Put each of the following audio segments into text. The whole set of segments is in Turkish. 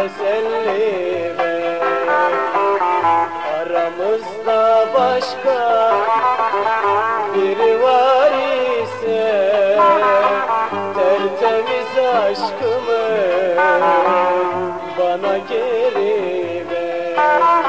teselli ver Aramızda başka biri var ise Tertemiz aşkımı bana geri ver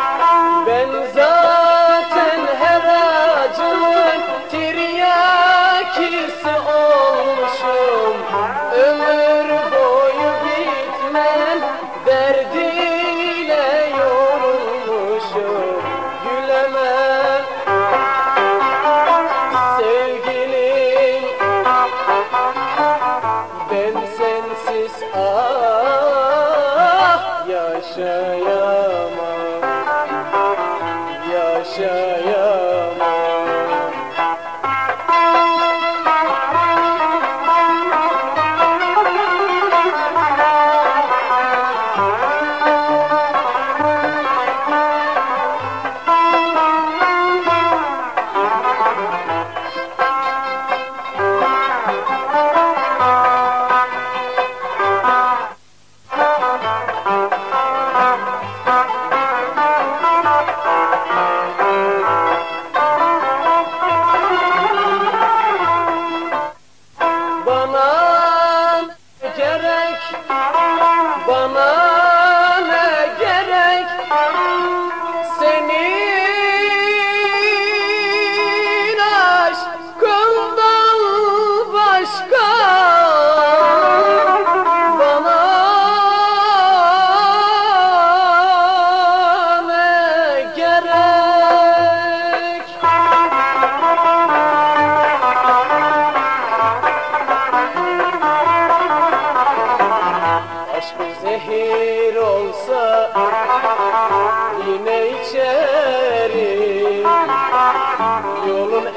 Yeah.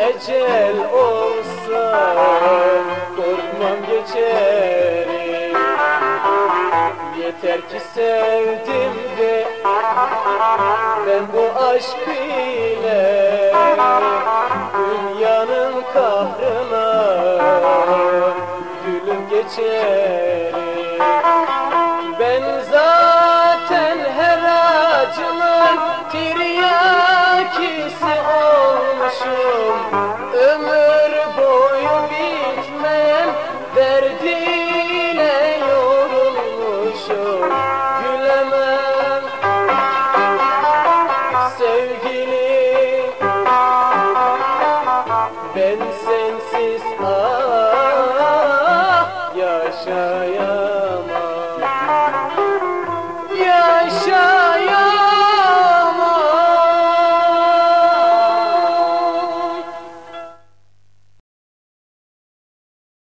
Ecel olsa korkmam geçerim Yeter ki sevdim de ben bu aşk ile Dünyanın kahrına gülüm geçerim Krishna